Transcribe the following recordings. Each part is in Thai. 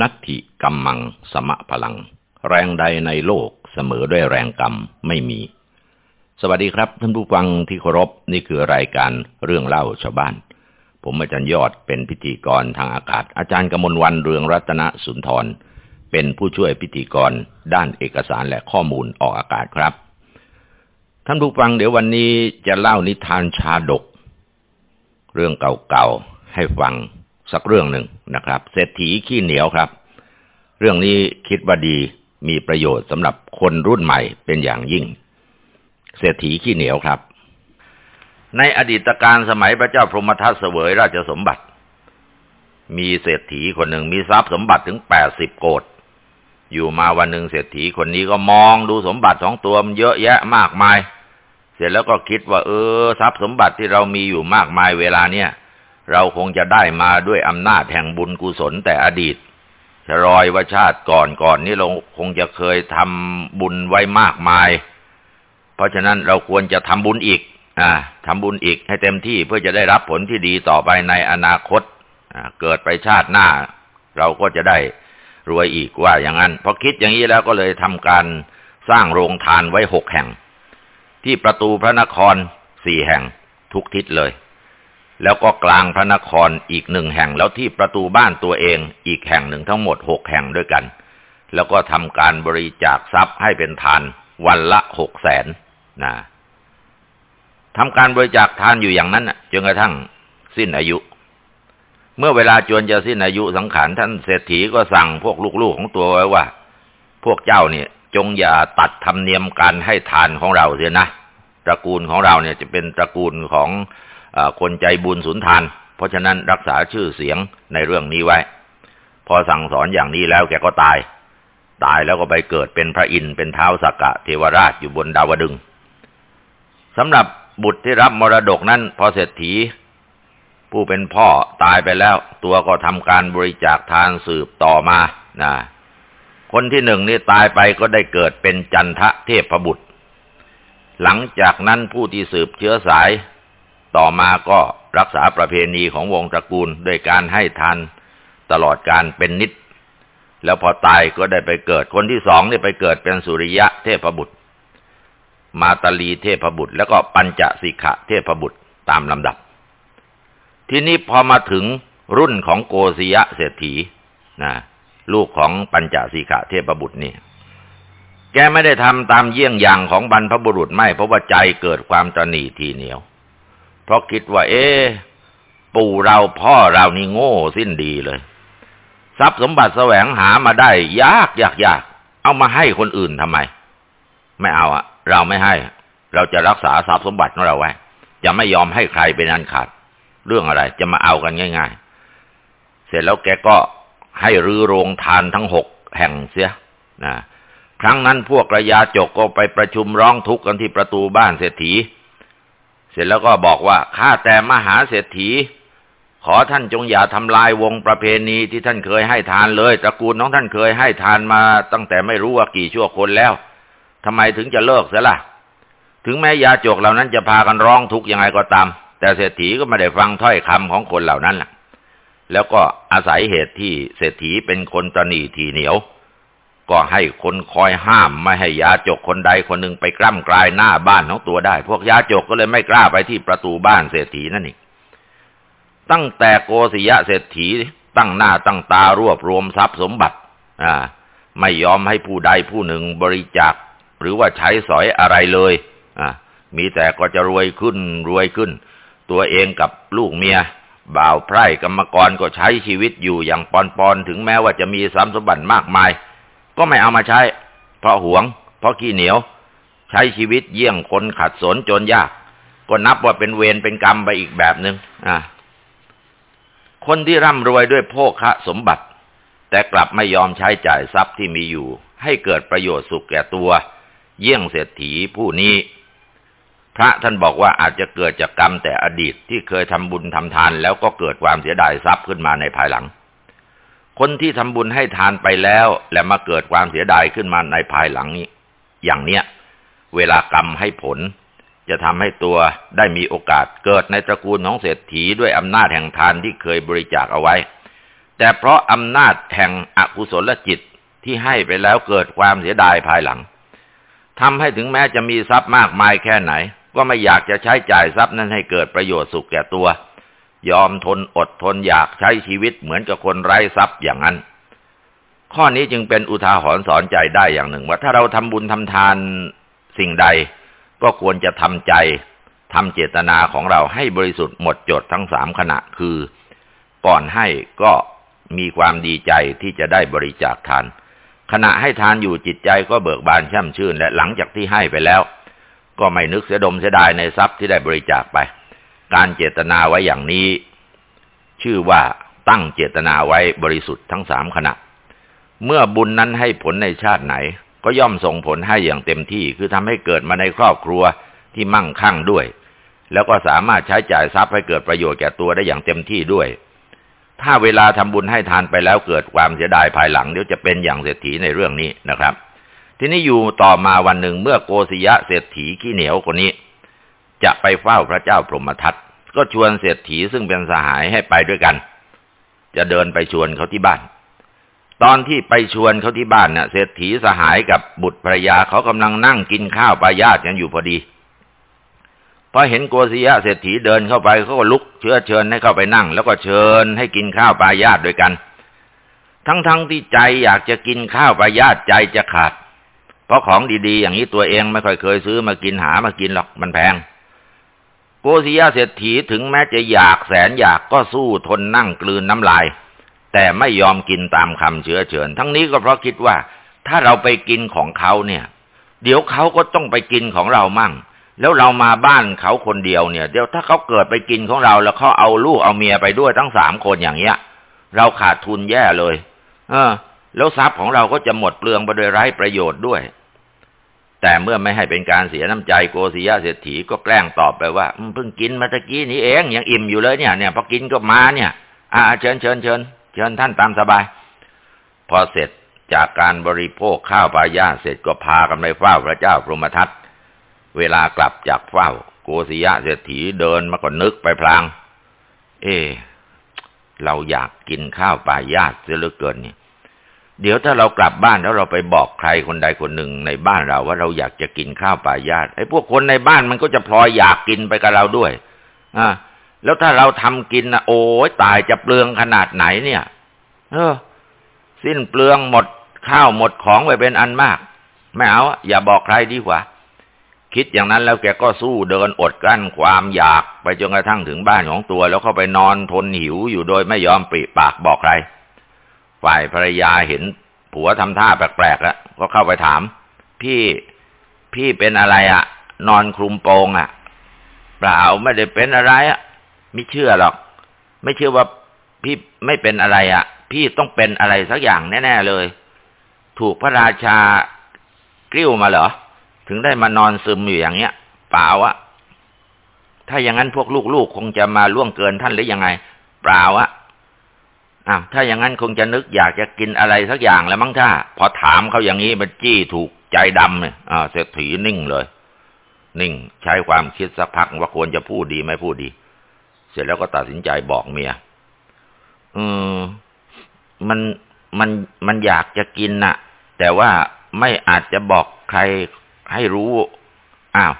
นัตถิกัมมังสมะพลัง แรงใดในโลกเสมอด้วยแรงกรรมไม่มี สวัสดีครับท่านผู้ฟังที่เคารพนี่คือรายการเรื่องเล่าชาวบ้าน ผมอาจารย์ยอดเป็นพิธีกรทางอากาศ อาจารย์กมลวันเรืองรัตนสุนทร เป็นผู้ช่วยพิธีกรด้านเอกสารและข้อมูลออกอากาศครับ ท่านผู้ฟังเดี๋ยววันนี้จะเล่านิทานชาดก เรื่องเก่าๆให้ฟังสักเรื่องหนึ่งนะครับ เศรษฐีขี้เหนียวครับ เรื่องนี้คิดว่าดีมีประโยชน์สำหรับคนรุ่นใหม่เป็นอย่างยิ่ง เศรษฐีขี้เหนียวครับ ในอดีตการสมัยพระเจ้าพรหมทัตเสวยราชสมบัติ มีเศรษฐีคนหนึ่งมีทรัพย์สมบัติถึงแปดสิบโกดอยู่มาวันหนึ่งเศรษฐีคนนี้ก็มองดูสมบัติของตัวมันเยอะแยะมากมาย เสร็จแล้วก็คิดว่า เออ ทรัพย์สมบัติที่เรามีอยู่มากมายเวลาเนี้ยเราคงจะได้มาด้วยอำนาจแห่งบุญกุศลแต่อดีต รอยว่าชาติก่อนก่อนนี่เราคงจะเคยทำบุญไว้มากมาย เพราะฉะนั้นเราควรจะทำบุญอีก อ่าทำบุญอีกให้เต็มที่เพื่อจะได้รับผลที่ดีต่อไปในอนาคตเกิดไปชาติหน้า เราก็จะได้รวยอีกว่าอย่างนั้นพอคิดอย่างนี้แล้วก็เลยทำการสร้างโรงทานไว้หกแห่ง ที่ประตูพระนครสี่แห่งทุกทิศเลย แล้วก็กลางพระนครอีกหนึ่งแห่งแล้วที่ประตูบ้านตัวเองอีกแห่งหนึ่งทั้งหมดหกแห่งด้วยกัน แล้วก็ทำการบริจาคทรัพย์ให้เป็นทานวันละหกแสนนะทำการบริจาคทานอยู่อย่างนั้นจนกระทั่งสิ้นอายุ เมื่อเวลาจวนจะสิ้นอายุสังขารท่านเศรษฐีก็สั่งพวกลูกๆของตัวไว้ว่า พวกเจ้าเนี่ยจงอย่าตัดธรรมเนียมการให้ทานของเราเสียนะตระกูลของเราเนี่ยจะเป็นตระกูลของ คนใจบุญสุนทาน เพราะฉะนั้นรักษาชื่อเสียงในเรื่องนี้ไว้ พอสั่งสอนอย่างนี้แล้วแกก็ตาย ตายแล้วก็ไปเกิดเป็นพระอินทร์เป็นเท้าสักกะเทวราชอยู่บนดาวดึงสำหรับบุตรที่รับมรดกนั้นพอเศรษฐี ผู้เป็นพ่อตายไปแล้ว ตัวก็ทำการบริจาคทานสืบต่อมานะคนที่หนึ่งนี่ตายไปก็ได้เกิดเป็นจันทะเทพบุตร หลังจากนั้นผู้ที่สืบเชื้อสาย ต่อมาก็รักษาประเพณีของวงตระกูลด้วยการให้ทานตลอดการเป็นนิด แล้วพอตายก็ได้ไปเกิดคนที่สองนี่ไปเกิดเป็นสุริยะเทพบุตร มาตาลีเทพบุตร แล้วก็ปัญจสิกะเทพบุตรตามลำดับ ทีนี้พอมาถึงรุ่นของโกศยะเศรษฐีนะลูกของปัญจสิกะเทพบุตรนี่ แกไม่ได้ทำตามเยี่ยงอย่างของบรรพบุรุษไม่เพราะว่าใจเกิดความตนีทีเหนียว ราะคิดว่า เอ๊ปู่เราพ่อเรานี่โง่สิ้นดีเลย ทรัพย์สมบัติแสวงหามาได้ ยากยากยากเอามาให้คนอื่นทำไม ไม่เอาอะเราไม่ให้ เราจะรักษาทรัพย์สมบัติของเราไว้ จะไม่ยอมให้ใครเป็นอันขาด เรื่องอะไร จะมาเอากันง่าย ๆ เสร็จแล้วแกก็ให้รื้อโรงทานทั้งหกแห่งเสียนะครั้งนั้นพวกระยาจกก็ไปประชุมร้องทุกข์กันที่ประตูบ้านเศรษฐี เสร็จแล้วก็บอกว่าข้าแต่มหาเศรษฐี ขอท่านจงอย่าทำลายวงประเพณีที่ท่านเคยให้ทานเลยตระกูลน้องท่านเคยให้ทานมาตั้งแต่ไม่รู้ว่ากี่ชั่วคนแล้วทำไมถึงจะเลิกเสียล่ะ ถึงแม้ยาจกเหล่านั้นจะพากันร้องทุกข์ยังไงก็ตาม แต่เศรษฐีก็ไม่ได้ฟังถ้อยคำของคนเหล่านั้นล่ะแล้วก็อาศัยเหตุที่เศรษฐีเป็นคนตนีทีเหนียว ก็ให้คนคอยห้ามไม่ให้ยาจกคนใดคนหนึ่งไปกล้ำกลายหน้าบ้านของตัวได้ พวกยาจกก็เลยไม่กล้าไปที่ประตูบ้านเศรษฐีนั่นเองตั้งแต่โกศิยะเศรษฐีตั้งหน้าตั้งตารวบรวมทรัพย์สมบัติ อ่า ไม่ยอมให้ผู้ใดผู้หนึ่งบริจาค หรือว่าใช้สอยอะไรเลย อ่า มีแต่ก็จะรวยขึ้นรวยขึ้น ตัวเองกับลูกเมียบ่าวไพร่กรรมกรก็ใช้ชีวิตอยู่อย่างปอนๆถึงแม้ว่าจะมีทรัพย์สมบัติมากมาย ก็ไม่เอามาใช้ เพราะหวง เพราะขี้เหนียว ใช้ชีวิตเยี่ยงคนขัดสนจนยาก ก็นับว่าเป็นเวรเป็นกรรมไปอีกแบบหนึง่งอ่าคนที่ร่ำรวยด้วยโภคะสมบัติ แต่กลับไม่ยอมใช้จ่ายทรัพย์ที่มีอยู่ ให้เกิดประโยชน์สุขแก่ตัว เยี่ยงเศรษฐีผู้นี้ พระท่านบอกว่าอาจจะเกิดจากกรรมแต่อดีตที่เคยทำบุญทำทาน แล้วก็เกิดความเสียดายทรัพย์ขึ้นมาในภายหลัง คนที่ทำบุญให้ทานไปแล้ว และมาเกิดความเสียดายขึ้นมาในภายหลังนี้ อย่างเนี้ย เวลากรรมให้ผล จะทำให้ตัวได้มีโอกาสเกิดในตระกูลของเศรษฐีด้วยอำนาจแห่งทานที่เคยบริจาคเอาไว้ แต่เพราะอำนาจแห่งอกุศลจิตที่ให้ไปแล้วเกิดความเสียดายภายหลังทำให้ถึงแม้จะมีทรัพย์มากมายแค่ไหน ก็ไม่อยากจะใช้จ่ายทรัพย์นั้นให้เกิดประโยชน์สุขแก่ตัว ยอมทนอดทนอยากใช้ชีวิตเหมือนกับคนไร้ทรัพย์อย่างนั้น ข้อนี้จึงเป็นอุทาหรณ์สอนใจได้อย่างหนึ่ง ว่าถ้าเราทำบุญทำทานสิ่งใด ก็ควรจะทำใจทำเจตนาของเราให้บริสุทธิ์หมดจดทั้งสามขณะคือ ก่อนให้ก็มีความดีใจที่จะได้บริจาคทาน ขณะให้ทานอยู่จิตใจก็เบิกบานช่ำชื่น และหลังจากที่ให้ไปแล้ว ก็ไม่นึกเสียดมเสียดายในทรัพย์ที่ได้บริจาคไป การเจตนาไว้อย่างนี้ ชื่อว่าตั้งเจตนาไว้บริสุทธิ์ทั้งสามขณะ เมื่อบุญนั้นให้ผลในชาติไหน ก็ย่อมส่งผลให้อย่างเต็มที่คือทำให้เกิดมาในครอบครัวที่มั่งคั่งด้วย แล้วก็สามารถใช้จ่ายทรัพย์ให้เกิดประโยชน์แก่ตัวได้อย่างเต็มที่ด้วย ถ้าเวลาทำบุญให้ทานไปแล้วเกิดความเสียดายภายหลังเดี๋ยวจะเป็นอย่างเศรษฐีในเรื่องนี้นะครับ ทีนี้อยู่ต่อมาวันหนึ่งเมื่อโกศยะเศรษฐีขี้เหนียวคนนี้ จะไปเฝ้าพระเจ้าพรหมทัตก็ชวนเศรษฐีซึ่งเป็นสหายให้ไปด้วยกัน จะเดินไปชวนเขาที่บ้าน ตอนที่ไปชวนเขาที่บ้านเนี่ยเศรษฐีสหายกับบุตรภรยาเขากำลังนั่งกินข้าวปลายาตกันอยู่พอดีพอเห็นโกศิยะเศรษฐีเดินเข้าไปเขาก็ลุกเชื้อเชิญให้เข้าไปนั่ง แล้วก็เชิญให้กินข้าวปลายาตด้วยกัน ทั้งๆทที่ใจอยากจะกินข้าวปลายาตใจจะขาด เพราะของดีๆ อย่างนี้ตัวเองไม่ค่อยเคยซื้อมากินหามากินหรอกมันแพง โกศิยะเศรษฐีถึงแม้จะอยากแสนอยากก็สู้ทนนั่งกลืนน้ำลาย แต่ไม่ยอมกินตามคำเชื้อเชิญ ทั้งนี้ก็เพราะคิดว่า ถ้าเราไปกินของเขาเนี่ย เดี๋ยวเขาก็ต้องไปกินของเรามั่ง แล้วเรามาบ้านเขาคนเดียวเนี่ย เดี๋ยวถ้าเขาเกิดไปกินของเรา แล้วเขาเอาลูกเอาเมียไปด้วยทั้งสามคนอย่างเงี้ย เราขาดทุนแย่เลย เออ แล้วทรัพย์ของเราก็จะหมดเปลืองไปโดยไร้ประโยชน์ด้วย แต่เมื่อไม่ให้เป็นการเสียน้ำใจโกศิยะเศรษฐีก็แกล้งตอบไปว่าเพิ่งกินมาตะกี้นี้เองยังอิ่มอยู่เลยเนี่ยเนี่ยพอกินก็มาเนี่ย อ่าเชิญเชิญเชิญเชิญท่านตามสบาย พอเสร็จจากการบริโภคข้าวปลายาเสร็จก็พากันไปเฝ้าพระเจ้าพรหมทัตเวลากลับจากเฝ้า โกศิยะเศรษฐีเดินมาก็นึกไปพลาง เอ เราอยากกินข้าวปลายาเสียเหลือเกินเนี่ย เดี๋ยวถ้าเรากลับบ้านแล้วเราไปบอกใครคนใดคนหนึ่งในบ้านเราว่าเราอยากจะกินข้าวปลายาตไอ้พวกคนในบ้านมันก็จะพลอยอยากกินไปกับเราด้วยอ่าแล้วถ้าเราทำกินนะโอ้ยตายจะเปลืองขนาดไหนเนี่ย เออ สิ้นเปลืองหมดข้าวหมดของไปเป็นอันมาก ไม่เอาอย่าบอกใครดีกว่า คิดอย่างนั้นแล้วแกก็สู้เดินอดกั้นความอยากไปจนกระทั่งถึงบ้านของตัว แล้วเข้าไปนอนทนหิวอยู่โดยไม่ยอมปริปากบอกใคร ฝ่ายภรรยาเห็นผัวทำท่าแปลกๆแล้วก็เข้าไปถาม พี่พี่เป็นอะไรอะ่ะ นอนคลุมโปงอะ่ะเปล่าไม่ได้เป็นอะไรอะ่ะ ไม่เชื่อหรอก ไม่เชื่อว่าพี่ไม่เป็นอะไรอะ่ะ พี่ต้องเป็นอะไรสักอย่างแน่ๆเลย ถูกพระราชากริ้วมาเหรอ ถึงได้มานอนซึมอยู่อย่างเงี้ยเปล่าอะถ้าอย่างนั้นพวกลูกๆคงจะมาล่วงเกินท่านหรือยังไง เปล่าอะ อ้าวถ้าอย่างนั้นคงจะนึกอยากจะกินอะไรสักอย่างแล้วมั้งถ้า พอถามเขาอย่างนี้มันจี้ถูกใจดำเนี่ยอ่าเศรษฐีนิ่งเลย นิ่ง ใช้ความคิดสักพักว่าควรจะพูดดีไม่พูดดี เสร็จแล้วก็ตัดสินใจบอกเมียอืมมันมันมันอยากจะกินน่ะ แต่ว่าไม่อาจจะบอกใครให้รู้อ้าว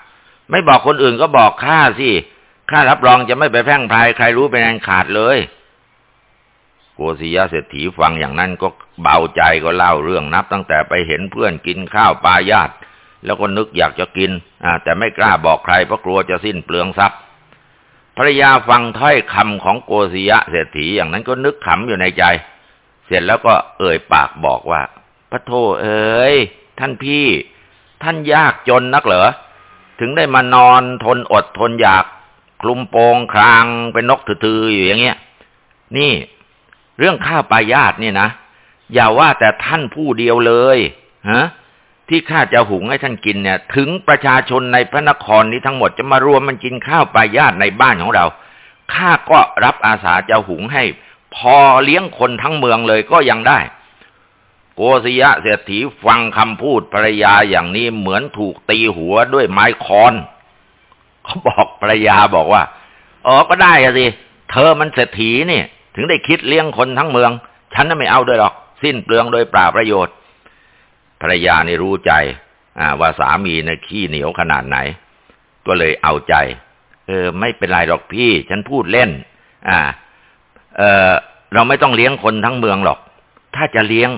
ไม่บอกคนอื่นก็บอกข้าสิข้ารับรองจะไม่ไปแพร่งพรายใครรู้เป็นอันขาดเลย โกศิยะเศรษฐีฟังอย่างนั้นก็เบาใจก็เล่าเรื่องนับ ตั้งแต่ไปเห็นเพื่อนกินข้าวปลายาตแล้วก็นึกอยากจะกินแต่ไม่กล้าบอกใครเพราะกลัวจะสิ้นเปลืองทรัพย์ภรยาฟังถ้อยคำของโกศิยะเศรษฐีอย่างนั้นก็นึกขำอยู่ในใจ เสร็จแล้วก็เอ่ยปากบอกว่าพระโทเอ๋ยท่านพี่ ท่านยากจนนักเหรอถึงได้มานอนทนอดทนอยาก คลุมโปงครางเป็นนกถืออยู่อย่างเงี้ย นี่ เรื่องข้าปลายาตเนี่ยนะอย่าว่าแต่ท่านผู้เดียวเลยฮะที่ข้าจะหุงให้ท่านกินเนี่ย ถึงประชาชนในพระนครนี้ทั้งหมดจะมารวมมันกินข้าวปลายาตในบ้านของเราข้าก็รับอาสาจะหุงให้ พอเลี้ยงคนทั้งเมืองเลยก็ยังได้ โกศยะเศรษฐีฟังคำพูดภรรยาอย่างนี้เหมือนถูกตีหัวด้วยไม้คอนเขาบอกภรรยาบอกว่า อ๋อก็ได้สิเธอมันเศรษฐีนี่ ถึงได้คิดเลี้ยงคนทั้งเมือง ฉันน่ะไม่เอาด้วยหรอก สิ้นเปลืองโดยปราประโยชน์ ภรรยานี่รู้ใจว่าสามีเนี่ยขี้เหนียวขนาดไหน ก็เลยเอาใจ เออ ไม่เป็นไรหรอกพี่ ฉันพูดเล่น อ่า เออเราไม่ต้องเลี้ยงคนทั้งเมืองหรอก ถ้าจะเลี้ยง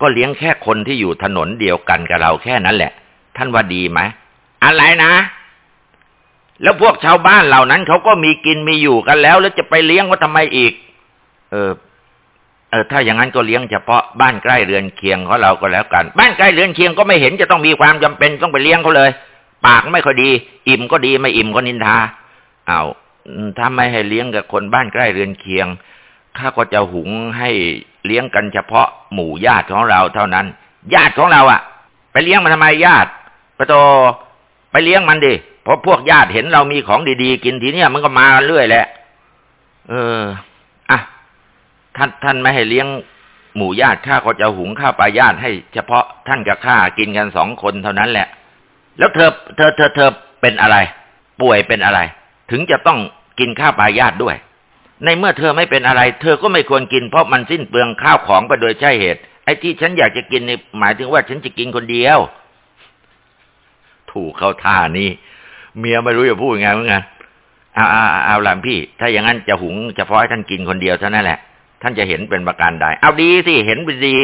ก็เลี้ยงแค่คนที่อยู่ถนนเดียวกันกับเราแค่นั้นแหละ ท่านว่าดีไหมอะไรนะ แล้วพวกชาวบ้านเหล่านั้นเขาก็มีกินมีอยู่กันแล้ว แล้วจะไปเลี้ยงว่าทำไมอีก เออเออถ้าอย่างนั้นก็เลี้ยงเฉพาะบ้านใกล้เรือนเคียงของเราก็แล้วกัน บ้านใกล้เรือนเคียงก็ไม่เห็นจะต้องมีความจำเป็นต้องไปเลี้ยงเขาเลย ปากไม่ค่อยดี อิ่มก็ดีไม่อิ่มก็นินทาเอาถ้าไม่ให้เลี้ยงกับคนบ้านใกล้เรือนเคียงข้าก็จะหุงให้เลี้ยงกันเฉพาะหมู่ญาติของเราเท่านั้น ญาติของเราอะ่ะ ไปเลี้ยงมันทำไมญาติปะโตไปเลี้ยงมันดิเพราะพวกญาติเห็นเรามีของดีๆ กินทีเนี้ยมันก็มาเรื่อยแหละเออ ท่านท่านไม่ให้เลี้ยงหมู่ญาติข้าก็จะหุงข้าวปลาญาติให้เฉพาะท่านกับข้ากินกันสองคนเท่านั้นแหละ แล้วเธอเธอเธอเธอเป็นอะไร ป่วยเป็นอะไร ถึงจะต้องกินข้าวปลาญาติด้วย ในเมื่อเธอไม่เป็นอะไร เธอก็ไม่ควรกินเพราะมันสิ้นเปลืองข้าวของไปโดยใช่เหตุ ไอ้ที่ฉันอยากจะกินนี่หมายถึงว่าฉันจะกินคนเดียว ถูกเข้าท่านี้เมียไม่รู้จะพูดยังไงเหมือนกันเอาเอาเอาลำพี่ ถ้าอย่างนั้นจะหุงเฉพาะให้ท่านกินคนเดียวเท่านั้นแหละ ท่านจะเห็นเป็นประการใด เอาดีสิ เห็นไปดี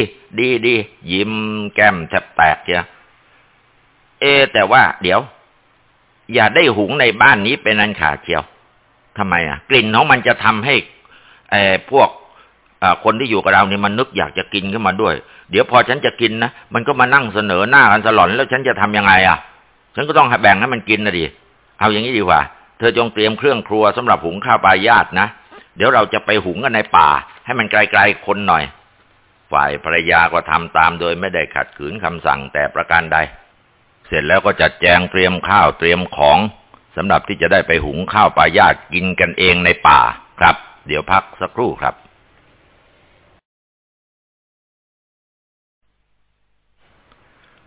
ดีดี ยิ้มแก้มแทบแตกเชียเอ แต่ว่า เดี๋ยว อย่าได้หุงในบ้านนี้เป็นอันขาดเชียวทำไมอะ กลิ่นของมันจะทำให้ไอ้พวกคนที่อยู่กับเราเนี่ยมันนึกอยากจะกินขึ้นมาด้วย เดี๋ยวพอฉันจะกินนะ มันก็มานั่งเสนอหน้ากันสลอน แล้วฉันจะทำยังไงอะ ฉันก็ต้องแบ่งให้มันกินนะดิ เอาอย่างนี้ดีกว่า เธอจงเตรียมเครื่องครัวสำหรับหุงข้าวปลาญาตินะ เดี๋ยวเราจะไปหุงกันในป่า ให้มันไกลๆคนหน่อย ฝ่ายภรรยาก็ทำตามโดยไม่ได้ขัดขืนคำสั่งแต่ประการใด เสร็จแล้วก็จัดแจงเตรียมข้าวเตรียมของสำหรับที่จะได้ไปหุงข้าวปลายาดกินกันเองในป่าครับ เดี๋ยวพักสักครู่ครับ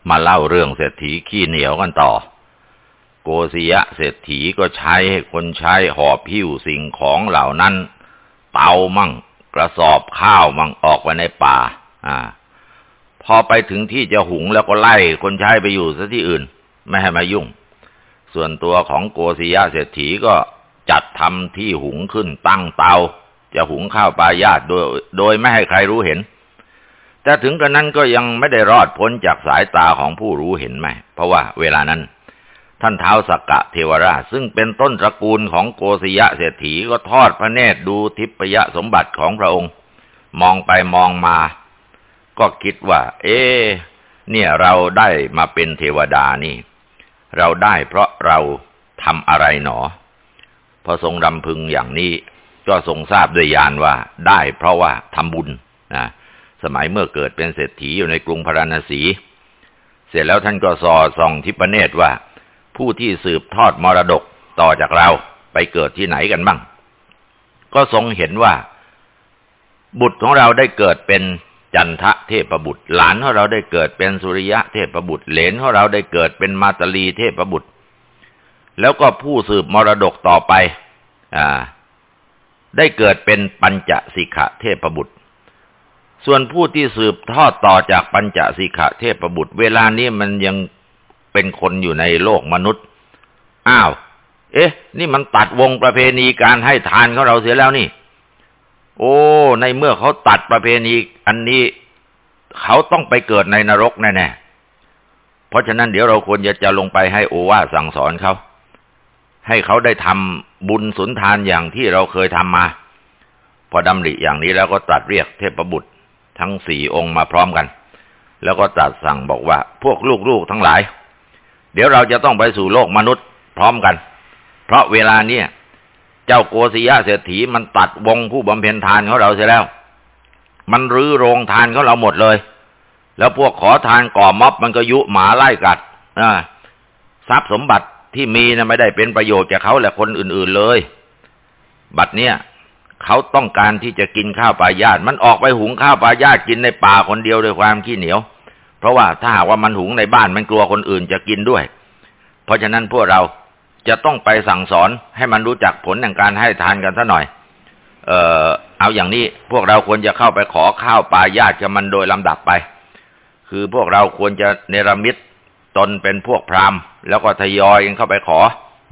มาเล่าเรื่องเศรษฐีขี้เหนียวกันต่อ โกศยะเศรษฐีก็ใช้ให้คนใช้หอบพิ้วสิ่งของเหล่านั้น เตามั่ง กระสอบข้าวมั่งออกไปในป่า อ่า พอไปถึงที่จะหุงแล้วก็ไล่คนใช้ไปอยู่ซะที่อื่น ไม่ให้มายุ่ง ส่วนตัวของโกศยะเศรษฐีก็จัดทำที่หุงขึ้นตั้งเตา จะหุงข้าวปลายาตโดยโดยไม่ให้ใครรู้เห็น แต่ถึงกระนั้นก็ยังไม่ได้รอดพ้นจากสายตาของผู้รู้เห็นไหม เพราะว่าเวลานั้น ท่านเท้าสักกะเทวราชซึ่งเป็นต้นตระกูลของโกศยะเศรษฐีก็ทอดพระเนตรดูทิพยสมบัติของพระองค์ มองไปมองมา ก็คิดว่า เอ๊เนี่ยเราได้มาเป็นเทวดานี่ เราได้เพราะเราทำอะไรหนอ พอทรงรำพึงอย่างนี้ ก็ทรงทราบด้วยญาณว่าได้เพราะว่าทำบุญนะสมัยเมื่อเกิดเป็นเศรษฐีอยู่ในกรุงพาราณสี เสร็จแล้วท่านก็สอส่องทิพเนตรว่า ผู้ที่สืบทอดมรดกต่อจากเราไปเกิดที่ไหนกันบ้าง ก็ทรงเห็นว่า บุตรของเราได้เกิดเป็นจันทะเทพบุตร หลานของเราได้เกิดเป็นสุริยะเทพบุตร เหลนของเราได้เกิดเป็นมาตลีเทพบุตร แล้วก็ผู้สืบมรดกต่อไป อ่า ได้เกิดเป็นปัญจสิกะเทพบุตร ส่วนผู้ที่สืบทอดต่อจากปัญจสิกะเทพบุตร เวลานี้มันยัง เป็นคนอยู่ในโลกมนุษย์ อ้าว เอ๊ะ นี่มันตัดวงประเพณีการให้ทานของเราเสียแล้วนี่ โอ้ ในเมื่อเขาตัดประเพณีอันนี้ เขาต้องไปเกิดในนรกแน่ๆ เพราะฉะนั้นเดี๋ยวเราควรจะจะลงไปให้โอวาสั่งสอนเขาให้เขาได้ทำบุญสุนทานอย่างที่เราเคยทำมา พอดำริอย่างนี้แล้วก็ตัดเรียกเทพบุตรทั้งสี่องค์มาพร้อมกัน แล้วก็ตัดสั่งบอกว่าพวกลูกๆทั้งหลาย เดี๋ยวเราจะต้องไปสู่โลกมนุษย์พร้อมกัน เพราะเวลาเนี้ยเจ้าโกศิยะเศรษฐีมันตัดวงผู้บำเพ็ญทานของเราเสียแล้ว มันรื้อโรงทานของเราหมดเลย แล้วพวกขอทานก่อม็อบมันก็ยุหมาไล่กัดทรัพย์สมบัติที่มีนะไม่ได้เป็นประโยชน์แก่เขาและคนอื่น ๆเลย บัดเนี้ยเขาต้องการที่จะกินข้าวปลาญาติมันออกไปหุงข้าวปลาญาติกินในป่าคนเดียวด้วยความขี้เหนียว เพราะว่าถ้าหากว่ามันหุงในบ้านมันกลัวคนอื่นจะกินด้วย เพราะฉะนั้นพวกเราจะต้องไปสั่งสอนให้มันรู้จักผลแห่งการให้ทานกันซะหน่อย เอ่อ เอาอย่างนี้พวกเราควรจะเข้าไปขอข้าวปลาญาติกับมันโดยลำดับไป คือพวกเราควรจะเนรมิตตนเป็นพวกพราหมณ์ แล้วก็ทยอยกันเข้าไปขอ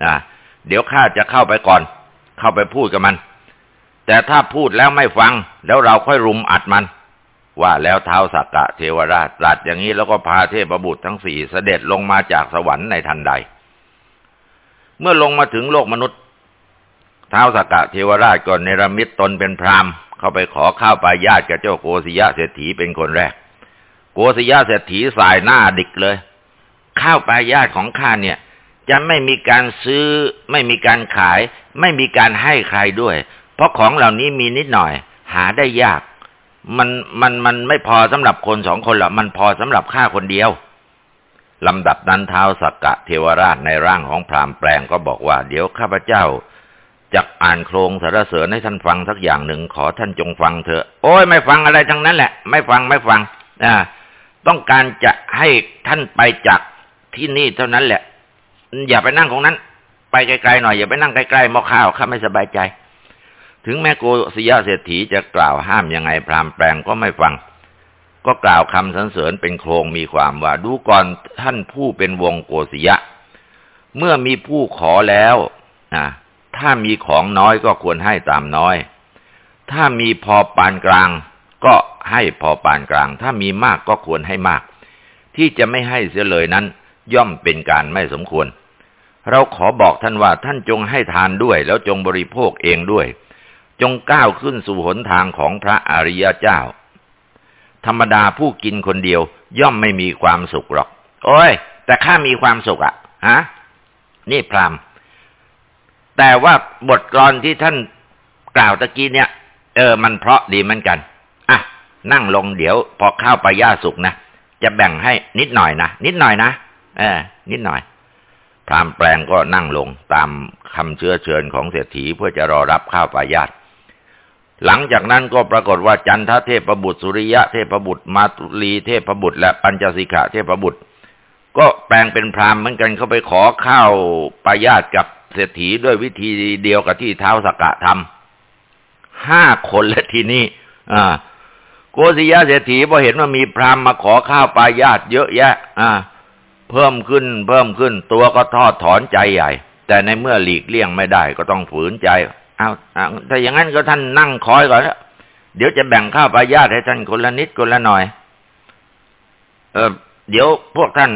นะเดี๋ยวข้าจะเข้าไปก่อน เข้าไปพูดกับมัน แต่ถ้าพูดแล้วไม่ฟัง แล้วเราค่อยรุมอัดมัน ว่าแล้วเท้าสักกะเทวราชตรัสอย่างนี้แล้วก็พาเทพบุตรทั้งสี่เสด็จลงมาจากสวรรค์ในทันใด เมื่อลงมาถึงโลกมนุษย์ เท้าสักกะเทวราชก็เนรมิตตนเป็นพราหมณ์เข้าไปขอข้าวปลายาตกับเจ้าโกศยะเศรษฐีเป็นคนแรก โกศยะเศรษฐีสายหน้าดิกเลย ข้าวปลายาตของข้าเนี่ยจะไม่มีการซื้อ ไม่มีการขาย ไม่มีการให้ใครด้วย เพราะของเหล่านี้มีนิดหน่อย หาได้ยาก มันมันมันไม่พอสำหรับคนสองคนหรอกมันพอสำหรับข้าคนเดียวลำดับนั้นเท้าสักกะเทวราชในร่างของพรามแปลงก็บอกว่า เดี๋ยวข้าพเจ้าจักอ่านโครงสารเสริญให้ท่านฟังสักอย่างหนึ่งขอท่านจงฟังเถอะ โอ้ยไม่ฟังอะไรทั้งนั้นแหละ ไม่ฟังไม่ฟังอ่าต้องการจะให้ท่านไปจากที่นี่เท่านั้นแหละ อย่าไปนั่งตรงนั้น ไปไกลๆหน่อยอย่าไปนั่งใกล้ๆมอข้าวข้าไม่สบายใจ ถึงแม่โกศยาเศรษฐีจะกล่าวห้ามยังไงพรามแปลงก็ไม่ฟัง ก็กล่าวคำสรรเสริญเป็นโครงมีความว่าดูก่อนท่านผู้เป็นวงโกศยะ เมื่อมีผู้ขอแล้วอ่าถ้ามีของน้อยก็ควรให้ตามน้อย ถ้ามีพอปานกลาง ก็ให้พอปานกลาง ถ้ามีมากก็ควรให้มาก ที่จะไม่ให้เสียเลยนั้น ย่อมเป็นการไม่สมควร เราขอบอกท่านว่าท่านจงให้ทานด้วย แล้วจงบริโภคเองด้วย จงก้าวขึ้นสู่หนทางของพระอริยเจ้า ธรรมดาผู้กินคนเดียวย่อมไม่มีความสุขหรอก โอ้ย แต่ข้ามีความสุขอะฮะ นี่พรามแต่ว่าบทกลอนที่ท่านกล่าวตะกี้เนี่ย เออ มันเพราะดีเหมือนกัน อะ นั่งลงเดี๋ยว พอข้าวปลาย่าสุกนะ จะแบ่งให้นิดหน่อยนะ นิดหน่อยนะ เออ นิดหน่อย พรามแปลงก็นั่งลงตามคำเชื้อเชิญของเศรษฐีเพื่อจะรอรับข้าวปลายาต หลังจากนั้นก็ปรากฏว่าจันทเทพบุตรสุริยะเทพบุตร มาตุลีเทพบุตร และปัญจสิกะเทพบุตร ก็แปลงเป็นพรามเหมือนกันเข้าไปขอข้าวปลายาตกับเศรษฐีด้วยวิธีเดียวกับที่เท้าสกกะทำห้าคนและทีนี้อ่าโกศิยะเศรษฐีพอเห็นว่ามีพรามมาขอข้าวปลายาตเยอะแยะ อ่า เพิ่มขึ้น เพิ่มขึ้นตัวก็ทอดถอนใจใหญ่ แต่ในเมื่อหลีกเลี่ยงไม่ได้ก็ต้องฝืนใจ เอาเอาถ้าอย่างนั้นก็ท่านนั่งคอยก่อนแล้วเดี๋ยวจะแบ่งข้าวปลายาตให้ท่านคนละนิดคนละหน่อย เออเดี๋ยวพวกท่าน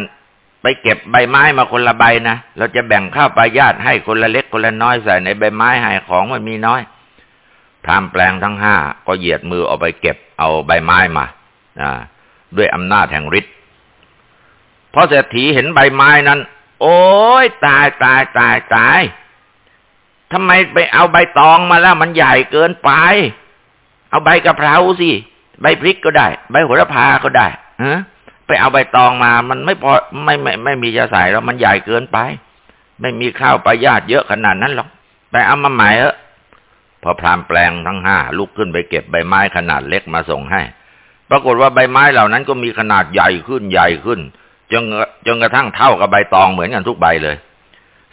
ไปเก็บใบไม้มาคนละใบนะ เราจะแบ่งข้าวปลายาตให้คนละเล็กคนละน้อยใส่ในใบไม้ให้ของมันมีน้อยทำแปลงทั้งห้าก็เหยียดมือเอาไปเก็บเอาใบไม้มาด้วยอำนาจแห่งฤทธิ์พอเศรษฐีเห็นใบไม้นั้น โอ้ยตายตายตายตาย ทำไมไปเอาใบตองมาแล้วมันใหญ่เกินไป เอาใบกระเพราสิ ใบพริกก็ได้ ใบโหระพาก็ได้ฮะไปเอาใบตองมา มันไม่พอไม่ไม่ไม่มีจะใส่แล้วมันใหญ่เกินไป ไม่มีข้าวปลายาตเยอะขนาดนั้นหรอก ไปเอามาใหม่เออพอพรามแปลงทั้งห้าลุกขึ้นไปเก็บใบไม้ขนาดเล็กมาส่งให้ ปรากฏว่าใบไม้เหล่านั้นก็มีขนาดใหญ่ขึ้นใหญ่ขึ้นจนจนกระทั่งเท่ากับใบตองเหมือนกันทุกใบเลย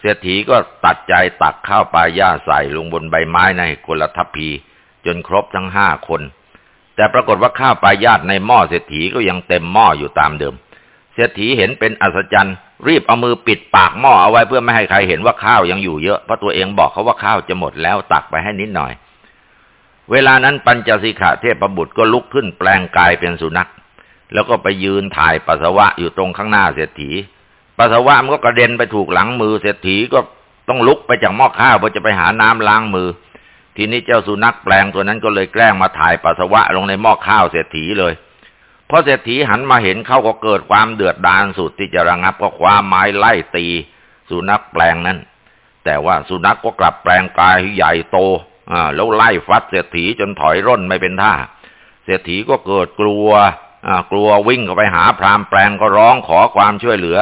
เศรษฐีก็ตัดใจตักข้าวปลายาใส่ลงบนใบไม้ในคนละทัพพี จนครบทั้งห้าคน แต่ปรากฏว่าข้าวปลายาตในหม้อเศรษฐีก็ยังเต็มหม้ออยู่ตามเดิม เศรษฐีเห็นเป็นอัศจรรย์ รีบเอามือปิดปากหม้อเอาไว้เพื่อไม่ให้ใครเห็นว่าข้าวยังอยู่เยอะเพราะตัวเองบอกเขาว่าข้าวจะหมดแล้วตักไปให้นิดหน่อย เวลานั้นปัญจสิกะเทพบุตรก็ลุกขึ้นแปลงกายเป็นสุนัข แล้วก็ไปยืนถ่ายปัสสาวะอยู่ตรงข้างหน้าเศรษฐี ปัสสาวะมันก็กระเด็นไปถูกหลังมือเศรษฐีก็ต้องลุกไปจากหม้อข้าวเพื่อจะไปหาน้ำล้างมือ ทีนี้เจ้าสุนัขแปลงตัวนั้นก็เลยแกล้งมาถ่ายปัสสาวะลงในหม้อข้าวเศรษฐีเลยพอเศรษฐีหันมาเห็นเขาก็เกิดความเดือดดาลสุดที่จะระงับก็คว้าไม้ไล่ตี สุนัขแปลงนั้น แต่ว่าสุนัขก็กลับแปลงกายใหญ่โตอ่าแล้วไล่ฟัดเศรษฐีจนถอยร่นไม่เป็นท่า เศรษฐีก็เกิดกลัวอ่ากลัววิ่งเข้าไปหาพรามแปลงก็ร้องขอความช่วยเหลือ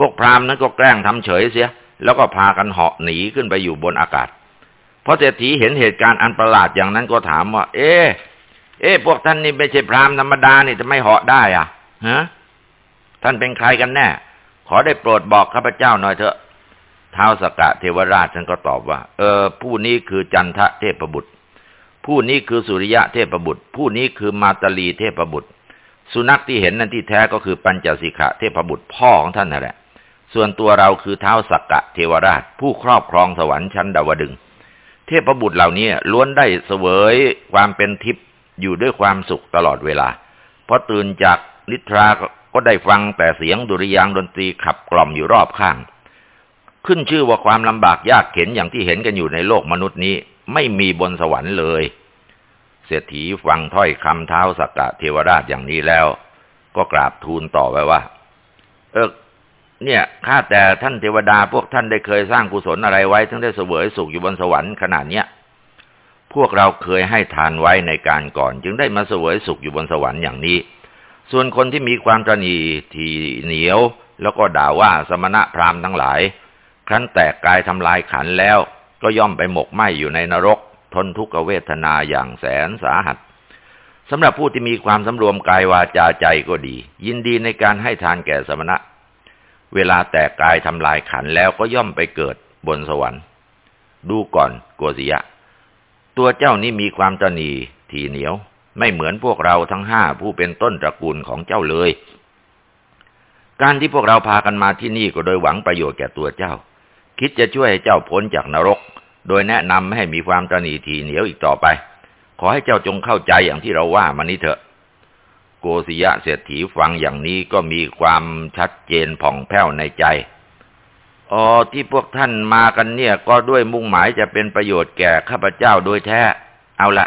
พวกพรามนั้นก็แกล้งทำเฉยเสีย แล้วก็พากันเหาะหนีขึ้นไปอยู่บนอากาศพอเศรษฐีเห็นเหตุการณ์อันประหลาดอย่างนั้นก็ถามว่า เอ๊เอ๊พวกท่านนี่ไม่ใช่พราหมณ์ธรรมดานี่จะไม่เหาะได้อะฮะท่านเป็นใครกันแน่ ขอได้โปรดบอกข้าพเจ้าหน่อยเถอะท้าวสกะเทวราชท่านก็ตอบว่า เออ ผู้นี้คือจันทะเทพบุตร ผู้นี้คือสุริยะเทพบุตร ผู้นี้คือมาตลีเทพบุตร สุนัขที่เห็นนั่นที่แท้ก็คือปัญจสิกะเทพบุตรพ่อของท่านนั่นแหละ ส่วนตัวเราคือเท้าสักกะเทวราช ผู้ครอบครองสวรรค์ชั้นดาวดึง เทพบุตรเหล่านี้ล้วนได้เสวยความเป็นทิพย์อยู่ด้วยความสุขตลอดเวลา เพราะตื่นจากนิทราก็ได้ฟังแต่เสียงดุริยางดนตรีขับกล่อมอยู่รอบข้าง ขึ้นชื่อว่าความลำบากยากเข็นอย่างที่เห็นกันอยู่ในโลกมนุษย์นี้ ไม่มีบนสวรรค์เลย เศรษฐีฟังถ้อยคำเท้าสักกะเทวราชอย่างนี้แล้ว ก็กราบทูลต่อไปว่า เออ เนี่ยข้าแต่ท่านเทวดาพวกท่านได้เคยสร้างกุศลอะไรไว้ ทั้งได้เสวยสุขอยู่บนสวรรค์ขนาดเนี้ยพวกเราเคยให้ทานไว้ในการก่อน จึงได้มาเสวยสุขอยู่บนสวรรค์อย่างนี้ ส่วนคนที่มีความตรณีทีเหนียว แล้วก็ด่าว่าสมณะพราหมณ์ทั้งหลาย ครั้นแตกกายทำลายขันแล้ว ก็ย่อมไปหมกไหมอยู่ในนรก ทนทุกขเวทนาอย่างแสนสาหัสสำหรับผู้ที่มีความสำรวมกายวาจาใจก็ดี ยินดีในการให้ทานแก่สมณะ เวลาแตกกายทำลายขันแล้วก็ย่อมไปเกิดบนสวรรค์ ดูก่อนโกศิยะ ตัวเจ้านี้มีความตนีทีเหนียว ไม่เหมือนพวกเราทั้งห้าผู้เป็นต้นตระกูลของเจ้าเลย การที่พวกเราพากันมาที่นี่ก็โดยหวังประโยชน์แก่ตัวเจ้า คิดจะช่วยให้เจ้าพ้นจากนรก โดยแนะนำให้มีความตนีทีเหนียวอีกต่อไป ขอให้เจ้าจงเข้าใจอย่างที่เราว่ามานี้เถอะ โกศิยะเศรษฐีฟังอย่างนี้ก็มีความชัดเจนผ่องแผ้วในใจอ๋อที่พวกท่านมากันเนี่ยก็ด้วยมุ่งหมายจะเป็นประโยชน์แก่ข้าพเจ้าโดยแท้ เอาละ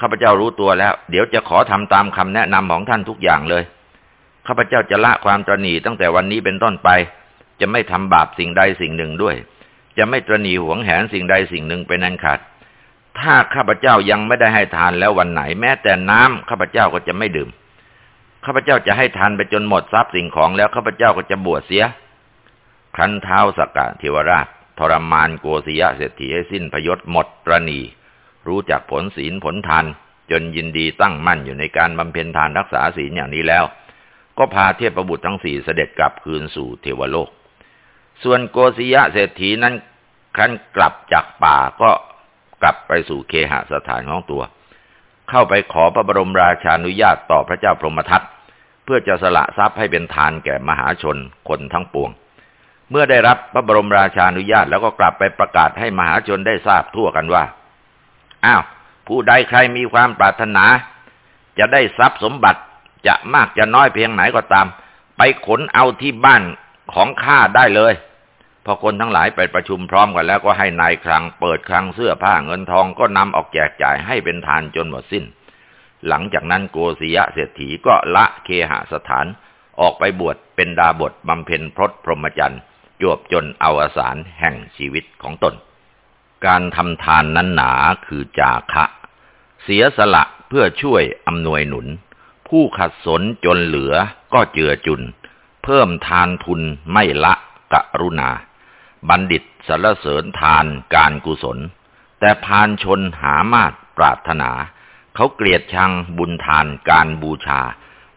ข้าพเจ้ารู้ตัวแล้ว เดี๋ยวจะขอทำตามคำแนะนำของท่านทุกอย่างเลย ข้าพเจ้าจะละความตรณีตั้งแต่วันนี้เป็นต้นไป จะไม่ทำบาปสิ่งใดสิ่งหนึ่งด้วย จะไม่ตรณีหวงแหนสิ่งใดสิ่งหนึ่งเป็นอันขาด ถ้าข้าพเจ้ายังไม่ได้ให้ทานแล้ววันไหน แม้แต่น้ำข้าพเจ้าก็จะไม่ดื่มข้าพเจ้าจะให้ทานไปจนหมดทรัพย์สิ่งของแล้วข้าพเจ้าก็จะบวชเสีย ครั้นเท้าสกกะเทวราช ทรมานโกศิยะเศรษฐีให้สิ้นพยศหมดประนีรู้จักผลศีลผลทาน จนยินดีตั้งมั่นอยู่ในการบำเพ็ญทานรักษาศีลอย่างนี้แล้ว ก็พาเทพบุตรทั้งสี่เสด็จกลับคืนสู่เทวโลก ส่วนโกศิยะเศรษฐีนั้นครั้นกลับจากป่าก็ กลับไปสู่เคหสถานของตัว เข้าไปขอพระบรมราชานุญาตต่อพระเจ้าพรหมทัตเพื่อจะสละทรัพย์ให้เป็นทานแก่มหาชนคนทั้งปวง เมื่อได้รับพระบรมราชานุญาตแล้วก็กลับไปประกาศให้มหาชนได้ทราบทั่วกันว่า อ้าว ผู้ใดใครมีความปรารถนา จะได้ทรัพย์สมบัติจะมากจะน้อยเพียงไหนก็ตาม ไปขนเอาที่บ้านของข้าได้เลย พอคนทั้งหลายไปประชุมพร้อมกันแล้วก็ให้นายคลังเปิดคลังเสื้อผ้าเงินทองก็นำออกแจกจ่ายให้เป็นทานจนหมดสิ้น หลังจากนั้นโกศยะเศรษฐีก็ละเคหสถาน ออกไปบวชเป็นดาบทบำเพ็ญพรตพรหมจรรย์จวบจนอวสานแห่งชีวิตของตน การทำทานนั้นหนาคือจาคะ เสียสละเพื่อช่วยอำนวยหนุน ผู้ขัดสนจนเหลือก็เจือจุน เพิ่มทานทุนไม่ละกะรุณา บัณฑิตสรรเสริญทานการกุศล แต่พานชนหามาตรปรารถนา เขาเกลียดชังบุญทานการบูชา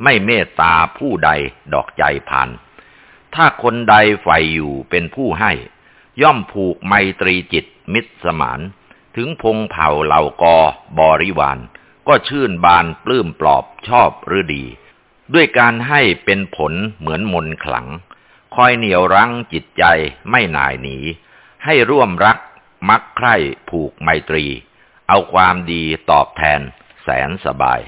ไม่เมตตาผู้ใดดอกใจพาน ถ้าคนใดใฝ่อยู่เป็นผู้ให้ ย่อมผูกไมตรีจิตมิตรสมาน ถึงพงเผ่าเหล่ากอบริวารก็ชื่นบานปลื้มปลอบชอบหรือดี ด้วยการให้เป็นผลเหมือนมนขลัง คอยเหนียวรั้งจิตใจไม่น่ายหนี ให้ร่วมรักมักใคร่ผูกไมตรี เอาความดีตอบแทนแสนสบาย